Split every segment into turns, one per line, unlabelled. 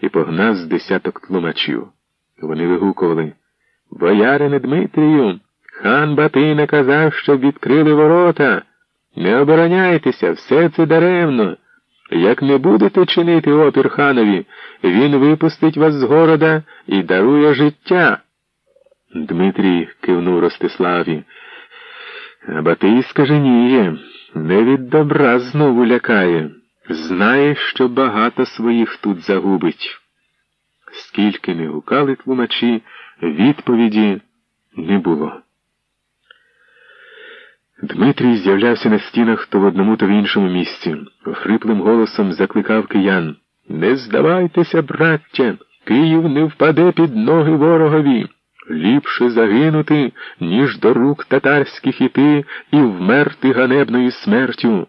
і погнав з десяток тлумачів. Вони вигукували Боярине Дмитрію, хан Батий наказав, щоб відкрили ворота. Не обороняйтеся, все це даремно. Як не будете чинити опір ханові, він випустить вас з города і дарує життя. Дмитрій кивнув Ростиславі. Батий скаженіє, не від добра знову лякає. Знає, що багато своїх тут загубить. Скільки не гукали тлумачі, відповіді не було. Дмитрій з'являвся на стінах то в одному, то в іншому місці. Хриплим голосом закликав киян. Не здавайтеся, браття, Київ не впаде під ноги ворогові. Ліпше загинути, ніж до рук татарських іти і вмерти ганебною смертю.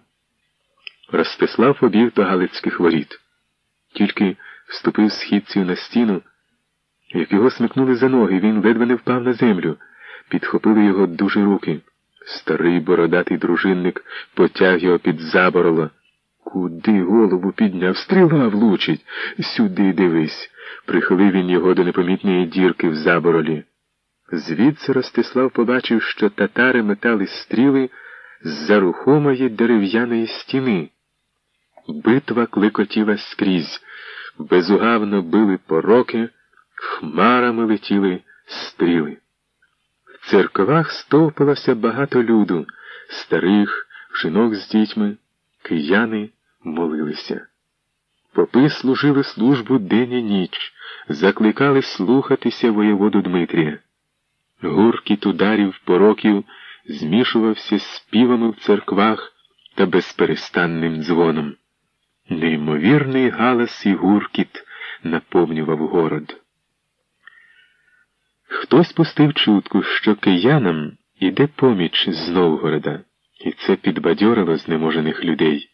Ростислав побіг до Галицьких воріт. Тільки вступив східців на стіну, як його смикнули за ноги, він ледве не впав на землю, підхопили його дуже руки. Старий бородатий дружинник потяг його під заборло. Куди голову підняв? Стріла влучить. Сюди дивись. Прихилив він його до непомітної дірки в заборолі. Звідси Ростислав побачив, що татари метали стріли з-за рухомої дерев'яної стіни. Битва кликотіла скрізь, безугавно били пороки, хмарами летіли стріли. В церквах стовпилося багато люду, старих, жінок з дітьми, кияни молилися. Попи служили службу день і ніч, закликали слухатися воєводу Дмитрія. Гуркіт ударів пороків змішувався з співами в церквах та безперестанним дзвоном. Неймовірний галас і гуркіт наповнював город. Хтось пустив чутку, що киянам іде поміч з Новгорода, і це підбадьорило знеможених людей.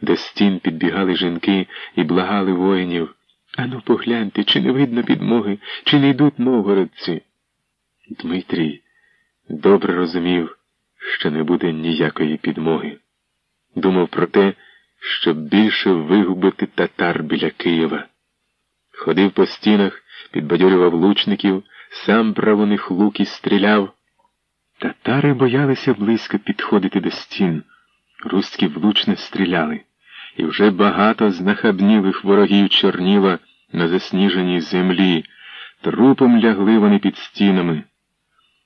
До стін підбігали жінки і благали воїнів. Ану, погляньте, чи не видно підмоги, чи не йдуть новгородці. Дмитрій добре розумів, що не буде ніякої підмоги. Думав про те, щоб більше вигубити татар біля Києва. Ходив по стінах, підбадьорював лучників, сам брав у них лук і стріляв. Татари боялися близько підходити до стін. Руські влучно стріляли, і вже багато знахабнілих ворогів чорніло на засніженій землі. Трупом лягли вони під стінами.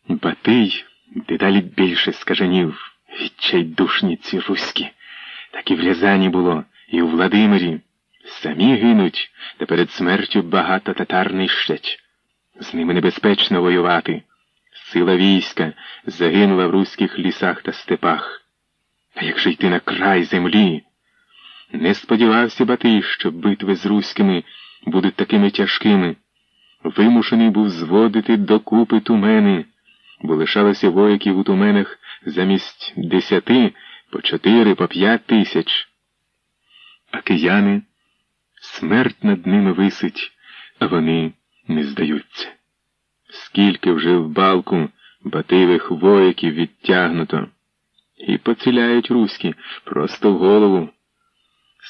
Батий дедалі більше скаженів, відчайдушні ці руські. Так і в Рязані було, і у Владимирі. Самі гинуть, та перед смертю багато татар нищать. З ними небезпечно воювати. Сила війська загинула в руських лісах та степах. А як же йти на край землі? Не сподівався Батий, що битви з руськими будуть такими тяжкими. Вимушений був зводити докупи тумени, бо лишалося вояків у туменах замість десяти по чотири, по п'ять тисяч. А кияни смерть над ними висить, а вони не здаються. Скільки вже в балку бативих вояків відтягнуто, і поціляють руські просто в голову.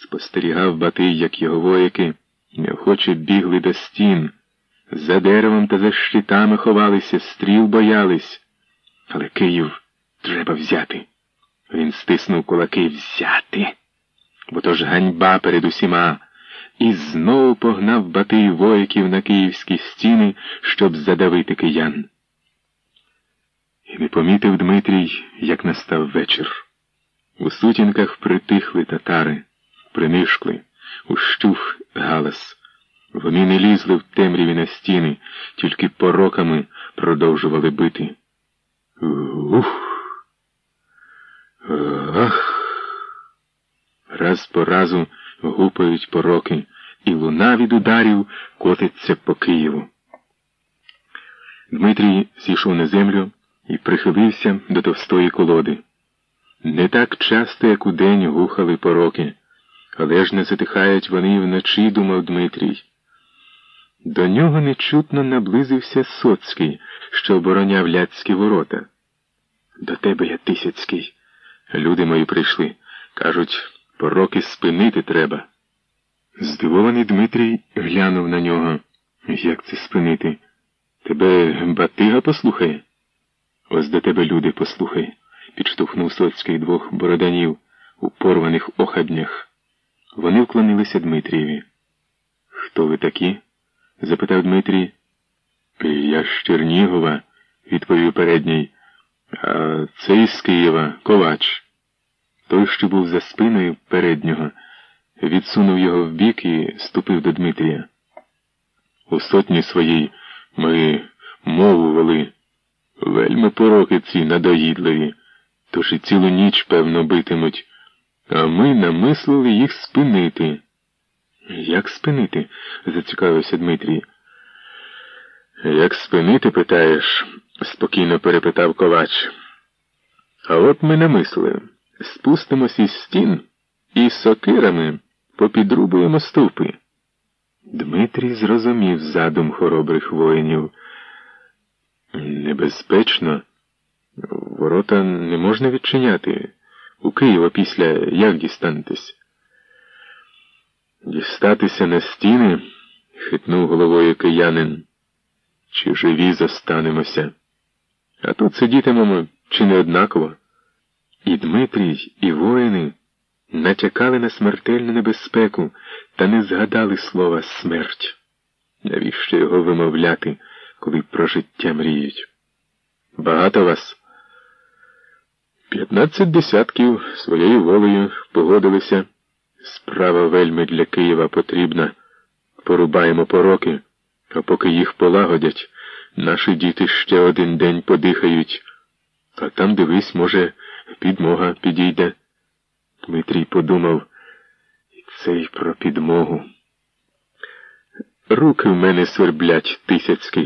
Спостерігав Батий, як його вояки неохоче бігли до стін, за деревом та за щитами ховалися, стріл боялись. Але Київ треба взяти. Він стиснув кулаки взяти, бо то ж ганьба перед усіма, і знову погнав Батий вояків на київські стіни, щоб задавити киян. І не помітив Дмитрій, як настав вечір. У сутінках притихли татари, принишкли, ущух галас. Вони не лізли в темряві на стіни, тільки пороками продовжували бити. Ух! Ах! Раз по разу гупають пороки, і луна від ударів котиться по Києву. Дмитрій зійшов на землю і прихилився до товстої колоди. Не так часто, як удень гухали пороки, але ж не затихають вони і вночі, думав Дмитрій. До нього нечутно наблизився Соцький, що обороняв ляцькі ворота. До тебе я Тисяцький. Люди мої прийшли. Кажуть, пороки спинити треба. Здивований Дмитрій глянув на нього. Як це спинити? Тебе батига послухає? Ось до тебе люди послухай, підштовхнув Соцький двох бороданів у порваних охабнях. Вони вклонилися Дмитрієві. Хто ви такі? запитав Дмитрій. Я з Чернігова, відповів передній. А це із Києва, ковач. Той, що був за спиною переднього, відсунув його вбік і ступив до Дмитрія. У сотні своїй ми мову вели. Вельми пороки ці надоїдливі, тож і цілу ніч, певно, битимуть, а ми намислили їх спинити. Як спинити? зацікавився Дмитрій. Як спинити, питаєш? Спокійно перепитав ковач. А от ми намислили. Спустимось із стін і сокирами попідрубуємо стовпи. Дмитрій зрозумів задум хоробрих воїнів. Небезпечно. Ворота не можна відчиняти. У Києва після як дістанетесь? Дістатися на стіни, хитнув головою киянин. Чи живі зостанемося? А тут сидітимемо чи не однаково. І Дмитрій, і воїни натякали на смертельну небезпеку та не згадали слова смерть. Навіщо його вимовляти, коли про життя мріють? Багато вас? П'ятнадцять десятків своєю волею погодилися. Справа вельми для Києва потрібна. Порубаємо пороки, а поки їх полагодять, наші діти ще один день подихають, а там, дивись, може, підмога підійде. Дмитрій подумав, і це й про підмогу. Руки в мене сверблять тисяцькі.